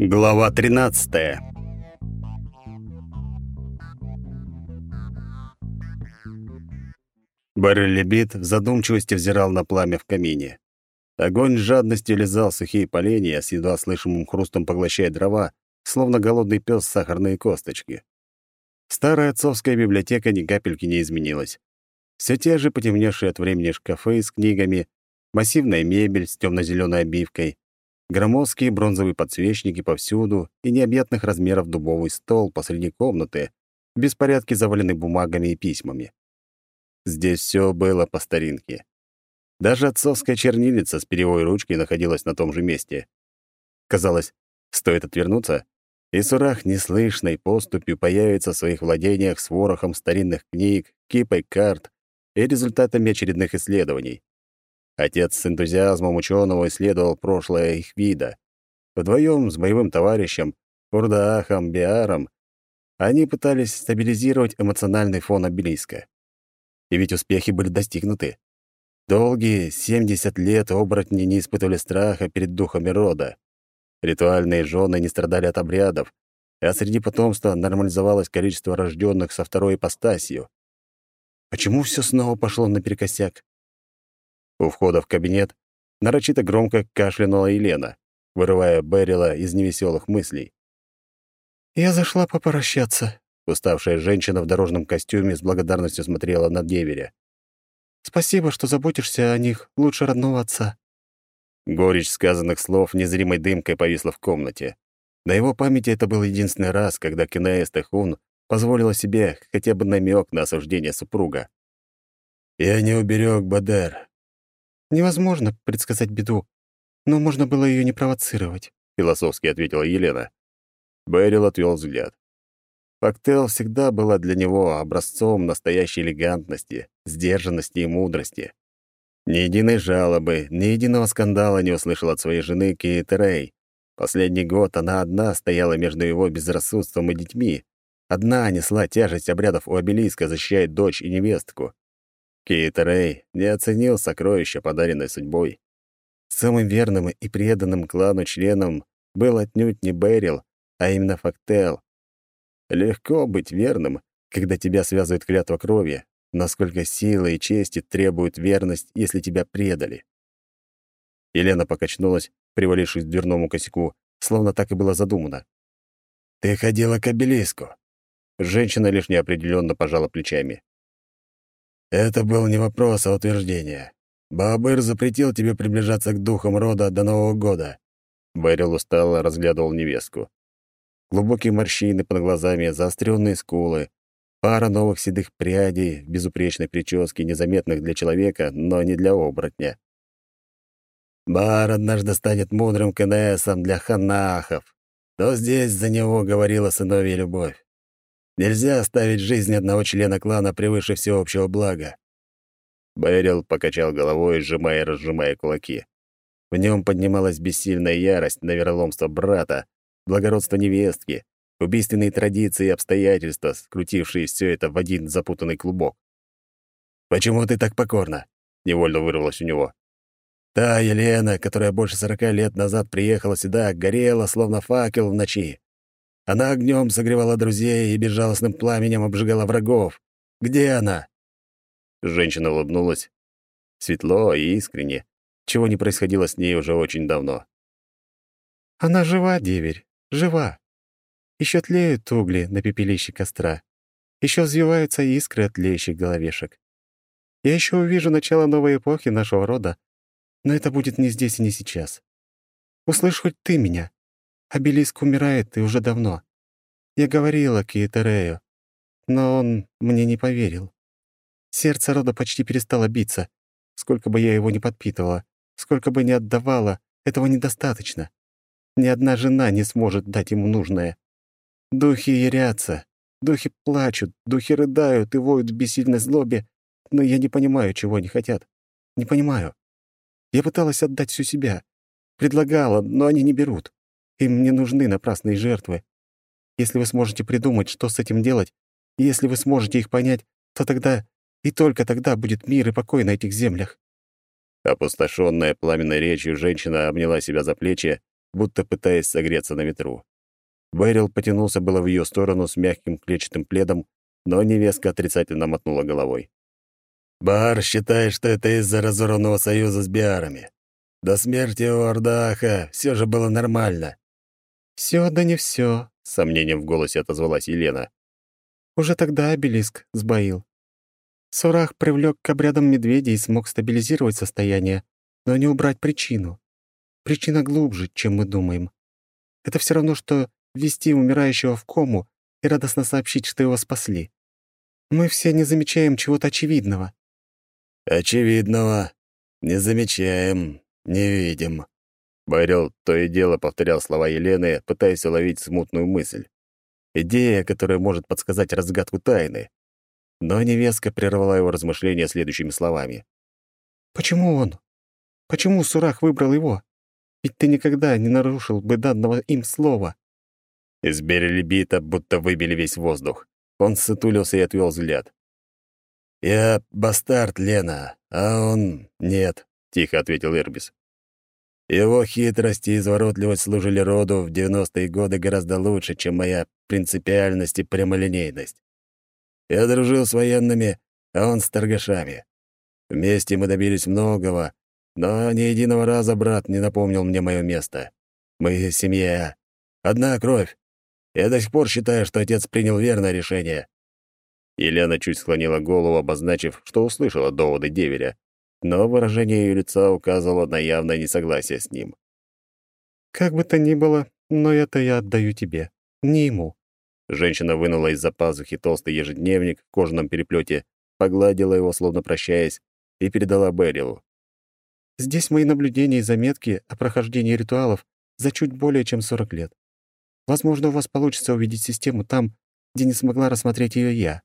Глава 13. Баррелебит в задумчивости взирал на пламя в камине. Огонь с жадностью лизал сухие поленья, с едва слышимым хрустом поглощая дрова, словно голодный пес сахарные косточки. Старая отцовская библиотека ни капельки не изменилась. Все те же потемневшие от времени шкафы с книгами, массивная мебель с темно-зеленой обивкой, громоздкие бронзовые подсвечники повсюду и необъятных размеров дубовый стол посреди комнаты, в беспорядке заваленный бумагами и письмами. Здесь все было по старинке. Даже отцовская чернильница с перьевой ручкой находилась на том же месте. Казалось, стоит отвернуться, и Сурах неслышной поступью появится в своих владениях с ворохом старинных книг, кипой карт и результатами очередных исследований. Отец с энтузиазмом ученого исследовал прошлое их вида. Вдвоем с боевым товарищем, Урдаахом Биаром, они пытались стабилизировать эмоциональный фон обелиска. И ведь успехи были достигнуты. Долгие 70 лет оборотни не испытывали страха перед духами рода. Ритуальные жены не страдали от обрядов, а среди потомства нормализовалось количество рожденных со второй ипостасью. Почему все снова пошло наперекосяк? У входа в кабинет нарочито громко кашлянула Елена, вырывая Берила из невеселых мыслей. «Я зашла попрощаться», — уставшая женщина в дорожном костюме с благодарностью смотрела на деверя. «Спасибо, что заботишься о них лучше родного отца». Горечь сказанных слов незримой дымкой повисла в комнате. На его памяти это был единственный раз, когда Кинаэс Техун позволила себе хотя бы намек на осуждение супруга. «Я не уберег Бадер. Невозможно предсказать беду, но можно было ее не провоцировать, философски ответила Елена. Бэрил отвел взгляд. Фактел всегда была для него образцом настоящей элегантности, сдержанности и мудрости. Ни единой жалобы, ни единого скандала не услышал от своей жены Кейт Рэй. Последний год она одна стояла между его безрассудством и детьми. Одна несла тяжесть обрядов у обелиска, защищая дочь и невестку. Кейт Рэй не оценил сокровища, подаренное судьбой. Самым верным и преданным клану членом был отнюдь не Бэрил, а именно Фактел. Легко быть верным, когда тебя связывает клятва крови, насколько силы и чести требуют верность, если тебя предали. Елена покачнулась, привалившись к дверному косяку, словно так и было задумано. «Ты ходила к обелиску». Женщина лишь неопределенно пожала плечами. Это был не вопрос, а утверждение. Баабыр запретил тебе приближаться к духам рода до Нового года. Бэрил устало разглядывал невестку. Глубокие морщины под глазами, заостренные скулы, пара новых седых прядей безупречной прическе, незаметных для человека, но не для оборотня. Бар однажды станет мудрым КНСом для ханахов. То здесь за него говорила сыновья любовь. Нельзя оставить жизнь одного члена клана превыше всеобщего блага. Бэрил покачал головой, сжимая и разжимая кулаки. В нем поднималась бессильная ярость на вероломство брата, благородство невестки, убийственные традиции и обстоятельства, скрутившие все это в один запутанный клубок. «Почему ты так покорна?» — невольно вырвалось у него. «Та Елена, которая больше сорока лет назад приехала сюда, горела, словно факел в ночи. Она огнем согревала друзей и безжалостным пламенем обжигала врагов. Где она?» Женщина улыбнулась. Светло и искренне, чего не происходило с ней уже очень давно. «Она жива, деверь, жива. Еще тлеют угли на пепелище костра. Еще взвиваются искры от тлеющих головешек. Я еще увижу начало новой эпохи нашего рода, но это будет не здесь и не сейчас. Услышь хоть ты меня. Обелиск умирает и уже давно. Я говорила Киетерею, но он мне не поверил. Сердце рода почти перестало биться. Сколько бы я его ни подпитывала, сколько бы ни отдавала, этого недостаточно. Ни одна жена не сможет дать ему нужное. Духи ярятся, духи плачут, духи рыдают и воют в бессильной злобе, но я не понимаю, чего они хотят. Не понимаю. Я пыталась отдать всю себя. Предлагала, но они не берут. Им не нужны напрасные жертвы. Если вы сможете придумать, что с этим делать, и если вы сможете их понять, то тогда и только тогда будет мир и покой на этих землях». Опустошенная пламенной речью женщина обняла себя за плечи, будто пытаясь согреться на ветру. Бэрил потянулся было в ее сторону с мягким клетчатым пледом, но невестка отрицательно мотнула головой. «Бар считает, что это из-за разорванного союза с биарами. До смерти у Ордаха все же было нормально». «Все да не все», — с сомнением в голосе отозвалась Елена. «Уже тогда обелиск сбоил. Сурах привлек к обрядам медведя и смог стабилизировать состояние, но не убрать причину. Причина глубже, чем мы думаем. Это все равно, что ввести умирающего в кому и радостно сообщить, что его спасли. Мы все не замечаем чего-то очевидного. «Очевидного. Не замечаем, не видим». Байрел то и дело повторял слова Елены, пытаясь уловить смутную мысль. Идея, которая может подсказать разгадку тайны. Но невестка прервала его размышления следующими словами. «Почему он? Почему Сурах выбрал его? Ведь ты никогда не нарушил бы данного им слова». Из Берелибита будто выбили весь воздух. Он сутулился и отвел взгляд. «Я бастард Лена, а он нет», — тихо ответил Эрбис. «Его хитрость и изворотливость служили роду в девяностые годы гораздо лучше, чем моя принципиальность и прямолинейность. Я дружил с военными, а он с торгашами. Вместе мы добились многого, но ни единого раза брат не напомнил мне мое место. Мы — семья. Одна кровь. Я до сих пор считаю, что отец принял верное решение». Елена чуть склонила голову, обозначив, что услышала доводы деверя, но выражение ее лица указывало на явное несогласие с ним. «Как бы то ни было, но это я отдаю тебе, не ему». Женщина вынула из-за пазухи толстый ежедневник в кожаном переплете, погладила его, словно прощаясь, и передала Берилу. «Здесь мои наблюдения и заметки о прохождении ритуалов за чуть более чем 40 лет. Возможно, у вас получится увидеть систему там, где не смогла рассмотреть ее я».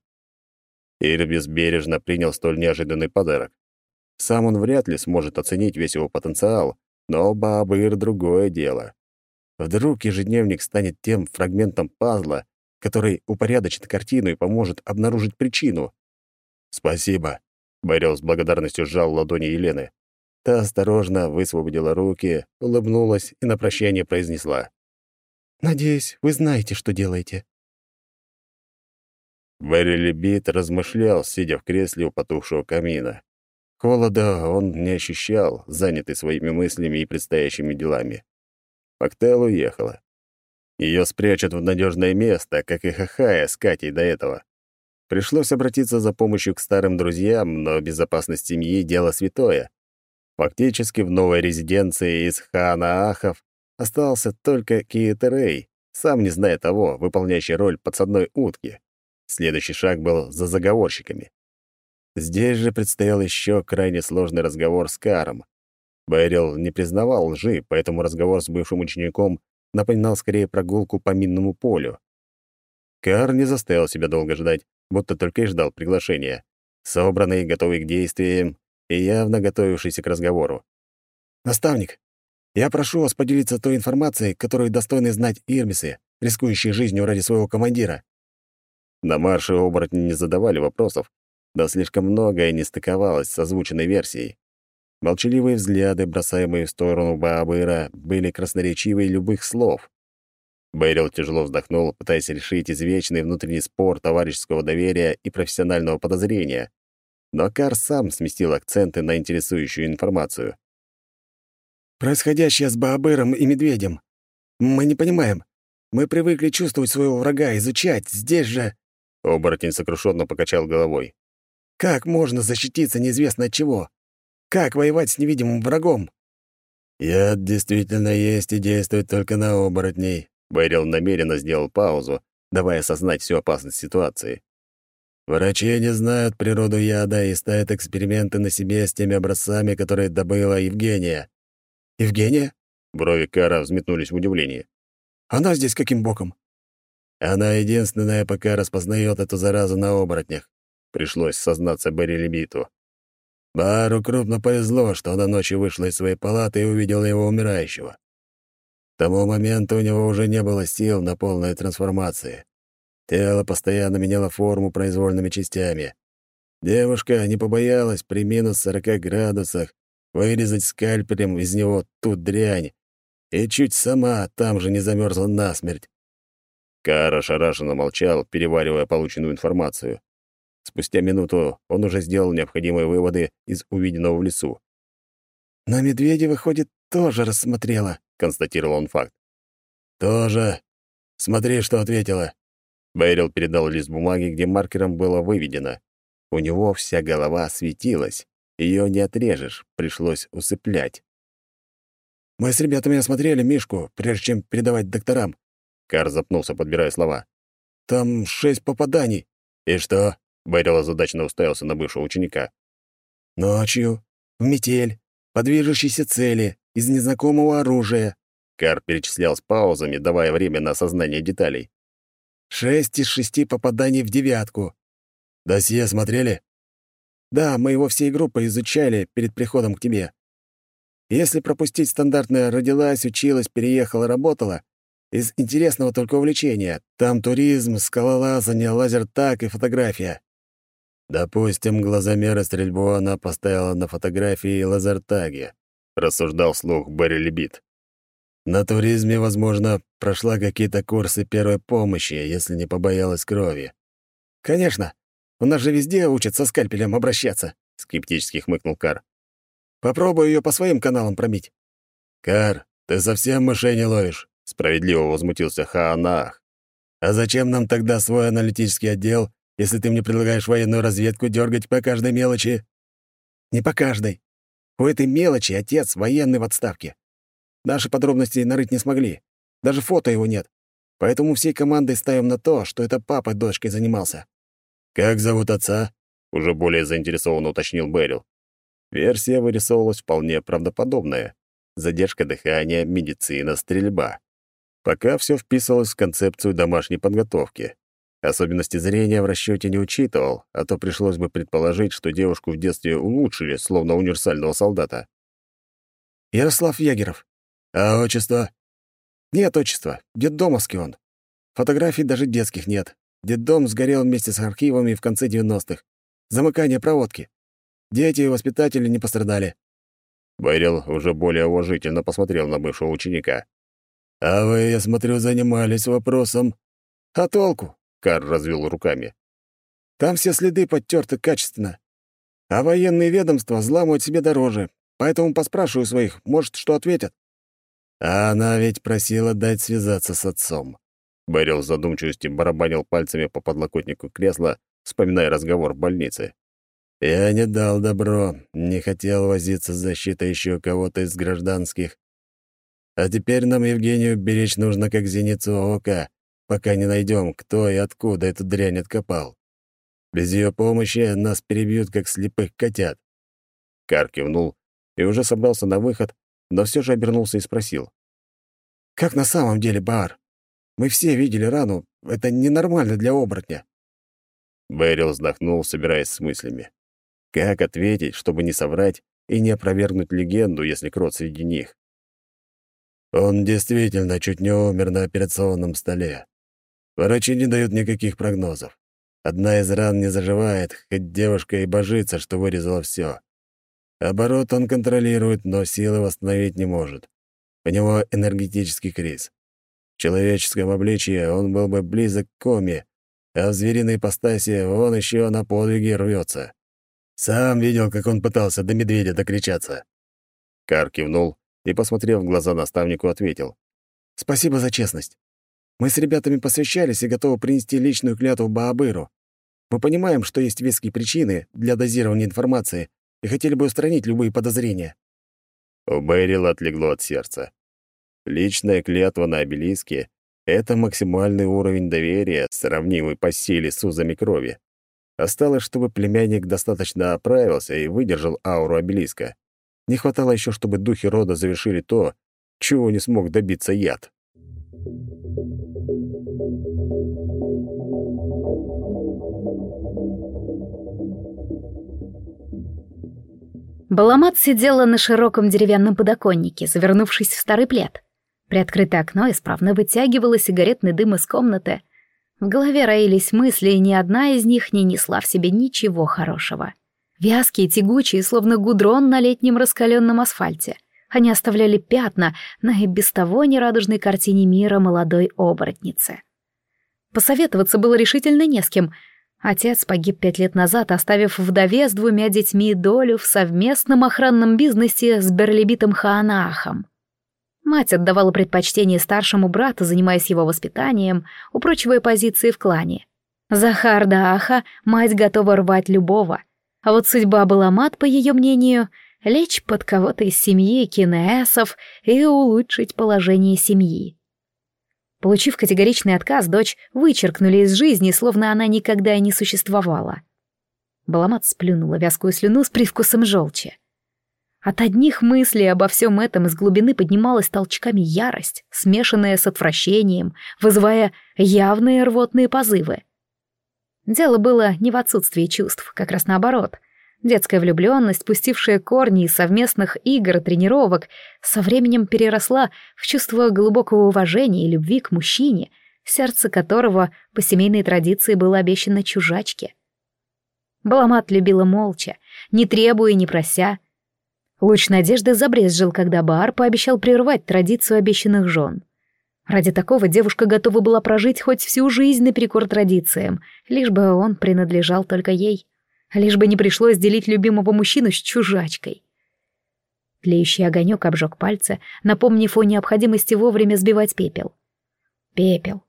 Ирбис бережно принял столь неожиданный подарок. Сам он вряд ли сможет оценить весь его потенциал, но Баабыр — другое дело. Вдруг ежедневник станет тем фрагментом пазла, который упорядочит картину и поможет обнаружить причину. «Спасибо», — Борел с благодарностью сжал ладони Елены. Та осторожно высвободила руки, улыбнулась и на прощание произнесла. Надеюсь, вы знаете, что делаете». Берри Бит размышлял, сидя в кресле у потухшего камина. Холода он не ощущал, занятый своими мыслями и предстоящими делами. Пактел уехала. Ее спрячут в надежное место, как и Хахая с Катей до этого. Пришлось обратиться за помощью к старым друзьям, но безопасность семьи — дело святое. Фактически в новой резиденции из Ханаахов Остался только Киетерей, сам не зная того, выполняющий роль подсадной утки. Следующий шаг был за заговорщиками. Здесь же предстоял еще крайне сложный разговор с Каром. Бэрил не признавал лжи, поэтому разговор с бывшим учеником напоминал скорее прогулку по минному полю. Кар не заставил себя долго ждать, будто только и ждал приглашения. Собранный, готовый к действиям и явно готовившийся к разговору. «Наставник, я прошу вас поделиться той информацией, которую достойны знать ирмисы, рискующие жизнью ради своего командира». На марше оборотни не задавали вопросов, да слишком многое не стыковалось с озвученной версией. Молчаливые взгляды, бросаемые в сторону Баабыра, были красноречивые любых слов. Бэйрил тяжело вздохнул, пытаясь решить извечный внутренний спор товарищеского доверия и профессионального подозрения. Но Кар сам сместил акценты на интересующую информацию. Происходящее с Баабыром и Медведем. Мы не понимаем. Мы привыкли чувствовать своего врага, изучать. Здесь же...» Оборотень сокрушенно покачал головой. «Как можно защититься неизвестно от чего? Как воевать с невидимым врагом?» «Яд действительно есть и действует только на оборотней», — Байрел намеренно сделал паузу, давая осознать всю опасность ситуации. «Врачи не знают природу яда и ставят эксперименты на себе с теми образцами, которые добыла Евгения. «Евгения?» Брови Кара взметнулись в удивлении. «Она здесь каким боком?» «Она единственная пока распознает эту заразу на оборотнях», пришлось сознаться Берри Лебиту. Бару крупно повезло, что она ночью вышла из своей палаты и увидела его умирающего. К тому моменту у него уже не было сил на полную трансформацию. Тело постоянно меняло форму произвольными частями. Девушка не побоялась при минус 40 градусах вырезать скальпелем из него ту дрянь и чуть сама там же не замерзла насмерть. Кара ошарашенно молчал, переваривая полученную информацию. Спустя минуту он уже сделал необходимые выводы из увиденного в лесу. «На медведя, выходит, тоже рассмотрела», — констатировал он факт. «Тоже. Смотри, что ответила». Бэйрил передал лист бумаги, где маркером было выведено. У него вся голова светилась. Ее не отрежешь, пришлось усыплять. «Мы с ребятами осмотрели Мишку, прежде чем передавать докторам». Кар запнулся, подбирая слова. «Там шесть попаданий». «И что?» — Бэрил озадаченно уставился на бывшего ученика. «Ночью, в метель, по движущейся цели, из незнакомого оружия». Кар перечислял с паузами, давая время на осознание деталей. «Шесть из шести попаданий в девятку». «Досье смотрели?» «Да, мы его всей группой изучали перед приходом к тебе. Если пропустить стандартное «родилась», «училась», «переехала», «работала», из интересного только увлечения. Там туризм, скалолазание, лазертаг и фотография. Допустим, глазомеры стрельбу она поставила на фотографии и лазертаге, рассуждал слух Берри Лебит. На туризме, возможно, прошла какие-то курсы первой помощи, если не побоялась крови. Конечно. У нас же везде учат со скальпелем обращаться, скептически хмыкнул Кар. Попробую ее по своим каналам промить. Кар, ты совсем мышей не ловишь, справедливо возмутился Хаанах. А зачем нам тогда свой аналитический отдел, если ты мне предлагаешь военную разведку дергать по каждой мелочи? Не по каждой. У этой мелочи отец военный в отставке. Наши подробности нарыть не смогли. Даже фото его нет. Поэтому всей командой ставим на то, что это папа дочкой занимался. «Как зовут отца?» — уже более заинтересованно уточнил Берил. Версия вырисовывалась вполне правдоподобная. Задержка дыхания, медицина, стрельба. Пока все вписывалось в концепцию домашней подготовки. Особенности зрения в расчете не учитывал, а то пришлось бы предположить, что девушку в детстве улучшили, словно универсального солдата. «Ярослав Ягеров». «А отчество?» «Нет отчества. Детдомовский он. Фотографий даже детских нет. Детдом сгорел вместе с архивами в конце 90-х. Замыкание проводки. Дети и воспитатели не пострадали». Байрил уже более уважительно посмотрел на бывшего ученика. «А вы, я смотрю, занимались вопросом». «А толку?» — Кар развел руками. «Там все следы подтерты качественно. А военные ведомства взламывают себе дороже, поэтому поспрашиваю своих, может, что ответят». «А она ведь просила дать связаться с отцом». Бэрил в задумчивости барабанил пальцами по подлокотнику кресла, вспоминая разговор в больнице. Я не дал добро, не хотел возиться с защитой еще кого-то из гражданских. А теперь нам Евгению беречь нужно как зеницу ока, пока не найдем, кто и откуда эту дрянь откопал. Без ее помощи нас перебьют, как слепых котят. Кар кивнул и уже собрался на выход, но все же обернулся и спросил. «Как на самом деле, Бар? Мы все видели рану. Это ненормально для оборотня». Бэрил вздохнул, собираясь с мыслями. Как ответить, чтобы не соврать и не опровергнуть легенду, если крот среди них? Он действительно чуть не умер на операционном столе. Врачи не дают никаких прогнозов. Одна из ран не заживает, хоть девушка и божится, что вырезала все. Оборот он контролирует, но силы восстановить не может. У него энергетический криз. В человеческом обличии он был бы близок к коме, а в звериной ипостаси он еще на подвиги рвется. Сам видел, как он пытался до медведя докричаться. Кар кивнул и, посмотрев в глаза наставнику, ответил. «Спасибо за честность. Мы с ребятами посвящались и готовы принести личную клятву Баабыру. Мы понимаем, что есть веские причины для дозирования информации и хотели бы устранить любые подозрения». У Бэрила отлегло от сердца. Личная клятва на обелиске — это максимальный уровень доверия, сравнимый по силе с узами крови. Осталось, чтобы племянник достаточно оправился и выдержал ауру обелиска. Не хватало еще, чтобы духи рода завершили то, чего не смог добиться яд. Баламат сидела на широком деревянном подоконнике, завернувшись в старый плед. Приоткрытое окно исправно вытягивало сигаретный дым из комнаты — в голове роились мысли, и ни одна из них не несла в себе ничего хорошего. Вязкие, тягучие, словно гудрон на летнем раскаленном асфальте. Они оставляли пятна на и без того нерадужной картине мира молодой оборотницы. Посоветоваться было решительно не с кем. Отец погиб пять лет назад, оставив вдове с двумя детьми долю в совместном охранном бизнесе с Берлибитом Хаанахом. Мать отдавала предпочтение старшему брату, занимаясь его воспитанием, упрочивая позиции в клане. Захар Дааха мать готова рвать любого. А вот судьба была мат, по ее мнению, лечь под кого-то из семьи кинеесов и улучшить положение семьи. Получив категоричный отказ, дочь вычеркнули из жизни, словно она никогда и не существовала. Баламат сплюнула вязкую слюну с привкусом желчи. От одних мыслей обо всем этом из глубины поднималась толчками ярость, смешанная с отвращением, вызывая явные рвотные позывы. Дело было не в отсутствии чувств, как раз наоборот. Детская влюбленность, пустившая корни из совместных игр и тренировок, со временем переросла в чувство глубокого уважения и любви к мужчине, сердце которого по семейной традиции было обещано чужачке. Баламат любила молча, не требуя не прося, Луч надежды забрезжил, когда Баар пообещал прервать традицию обещанных жен. Ради такого девушка готова была прожить хоть всю жизнь наперекор традициям, лишь бы он принадлежал только ей, лишь бы не пришлось делить любимого мужчину с чужачкой. Тлеющий огонек обжег пальцы, напомнив о необходимости вовремя сбивать пепел. Пепел.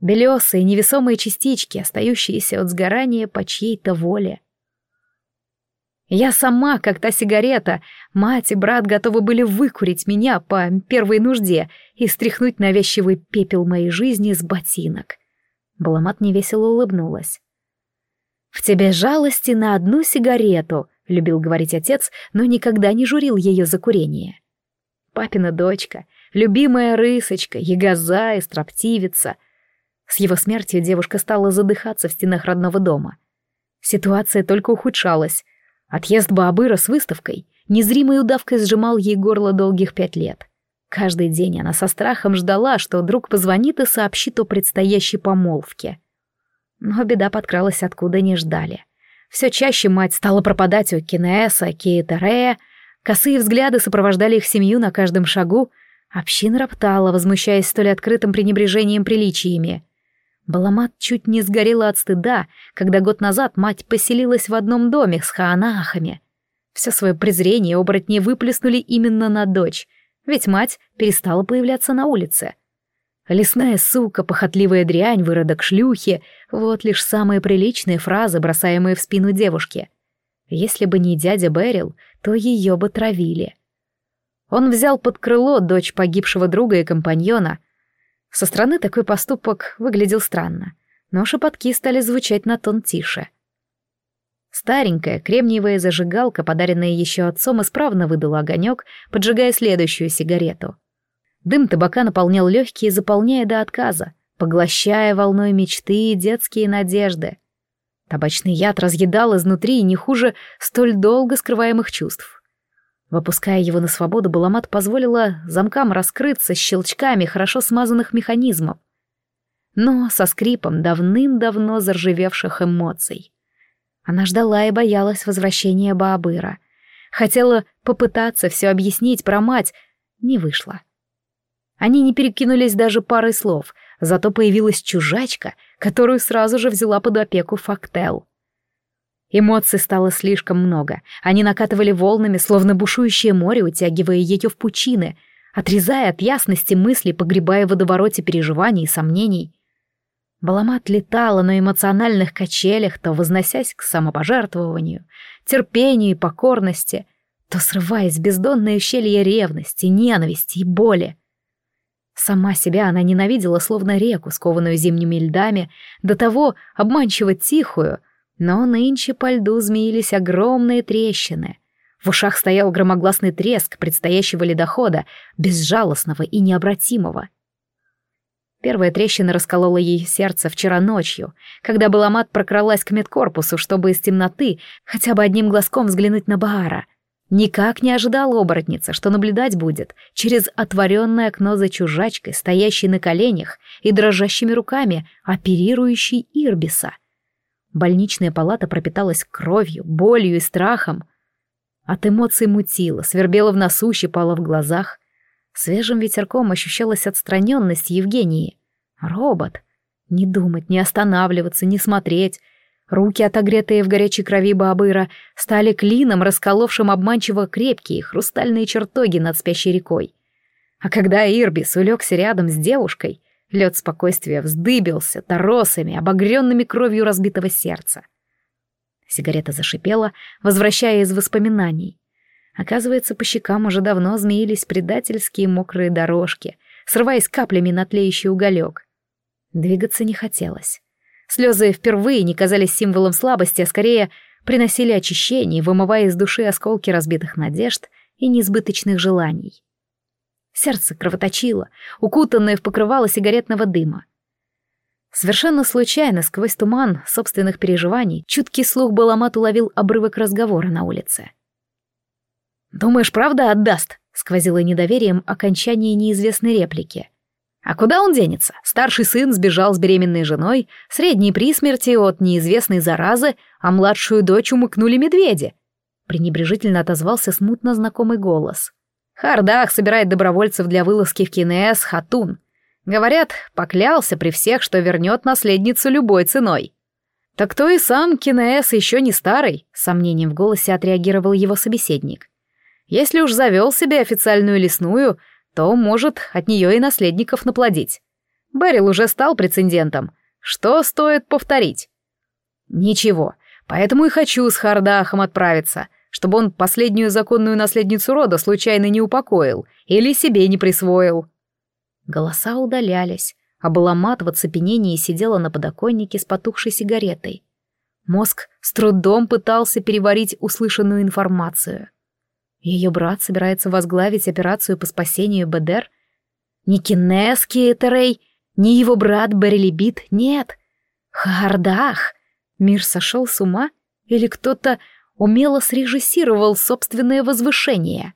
Белесые невесомые частички, остающиеся от сгорания по чьей-то воле. Я сама, как та сигарета. Мать и брат готовы были выкурить меня по первой нужде и стряхнуть навязчивый пепел моей жизни с ботинок. Баламат невесело улыбнулась. «В тебе жалости на одну сигарету», — любил говорить отец, но никогда не журил ее за курение. Папина дочка, любимая рысочка, ягоза и строптивица. С его смертью девушка стала задыхаться в стенах родного дома. Ситуация только ухудшалась. Отъезд Баабыра с выставкой незримой удавкой сжимал ей горло долгих пять лет. Каждый день она со страхом ждала, что друг позвонит и сообщит о предстоящей помолвке. Но беда подкралась откуда не ждали. Все чаще мать стала пропадать у Кинеса, Кейтерея, косые взгляды сопровождали их семью на каждом шагу, община роптала, возмущаясь столь открытым пренебрежением приличиями. Баламат чуть не сгорела от стыда, когда год назад мать поселилась в одном доме с хаанахами. Все свое презрение оборотни выплеснули именно на дочь, ведь мать перестала появляться на улице. Лесная сука, похотливая дрянь, выродок шлюхи — вот лишь самые приличные фразы, бросаемые в спину девушки. Если бы не дядя Берил, то ее бы травили. Он взял под крыло дочь погибшего друга и компаньона — со стороны такой поступок выглядел странно, но шепотки стали звучать на тон тише. Старенькая кремниевая зажигалка, подаренная еще отцом, исправно выдала огонек, поджигая следующую сигарету. Дым табака наполнял легкие, заполняя до отказа, поглощая волной мечты и детские надежды. Табачный яд разъедал изнутри не хуже столь долго скрываемых чувств. Выпуская его на свободу, Баламат позволила замкам раскрыться щелчками хорошо смазанных механизмов. Но со скрипом давным-давно заржавевших эмоций. Она ждала и боялась возвращения Баабыра. Хотела попытаться все объяснить про мать, не вышло. Они не перекинулись даже парой слов, зато появилась чужачка, которую сразу же взяла под опеку Фактел. Эмоций стало слишком много. Они накатывали волнами, словно бушующее море, утягивая ее в пучины, отрезая от ясности мысли, погребая в водовороте переживаний и сомнений. Баламат летала на эмоциональных качелях, то возносясь к самопожертвованию, терпению и покорности, то срываясь в бездонное ущелье ревности, ненависти и боли. Сама себя она ненавидела, словно реку, скованную зимними льдами, до того обманчиво тихую — но нынче по льду змеились огромные трещины. В ушах стоял громогласный треск предстоящего ледохода, безжалостного и необратимого. Первая трещина расколола ей сердце вчера ночью, когда Баламат прокралась к медкорпусу, чтобы из темноты хотя бы одним глазком взглянуть на Баара. Никак не ожидала оборотница, что наблюдать будет через отворенное окно за чужачкой, стоящей на коленях и дрожащими руками, оперирующей Ирбиса. Больничная палата пропиталась кровью, болью и страхом. От эмоций мутило, свербело в носу, щипало в глазах. Свежим ветерком ощущалась отстраненность Евгении. Робот. Не думать, не останавливаться, не смотреть. Руки, отогретые в горячей крови Баабыра, стали клином, расколовшим обманчиво крепкие хрустальные чертоги над спящей рекой. А когда Ирбис улегся рядом с девушкой, лед спокойствия вздыбился торосами, обогренными кровью разбитого сердца. Сигарета зашипела, возвращая из воспоминаний. Оказывается, по щекам уже давно змеились предательские мокрые дорожки, срываясь каплями на тлеющий уголек. Двигаться не хотелось. Слезы впервые не казались символом слабости, а скорее приносили очищение, вымывая из души осколки разбитых надежд и несбыточных желаний. Сердце кровоточило, укутанное в покрывало сигаретного дыма. Совершенно случайно, сквозь туман собственных переживаний, чуткий слух Баламат уловил обрывок разговора на улице. «Думаешь, правда отдаст?» — сквозило недоверием окончание неизвестной реплики. «А куда он денется? Старший сын сбежал с беременной женой, средний при смерти от неизвестной заразы, а младшую дочь умыкнули медведи». Пренебрежительно отозвался смутно знакомый голос. «Хардах собирает добровольцев для вылазки в Кинеас Хатун. Говорят, поклялся при всех, что вернет наследницу любой ценой. Так то и сам Кинеэс еще не старый, с сомнением в голосе отреагировал его собеседник. Если уж завел себе официальную лесную, то может от нее и наследников наплодить. Берил уже стал прецедентом. Что стоит повторить? Ничего, поэтому и хочу с Хардахом отправиться, чтобы он последнюю законную наследницу рода случайно не упокоил или себе не присвоил. Голоса удалялись, а Баламат в оцепенении сидела на подоконнике с потухшей сигаретой. Мозг с трудом пытался переварить услышанную информацию. Ее брат собирается возглавить операцию по спасению Бедер? Не Кинес Кейтерей, не его брат Берелибит, нет. Хардах! Мир сошел с ума? Или кто-то умело срежиссировал собственное возвышение?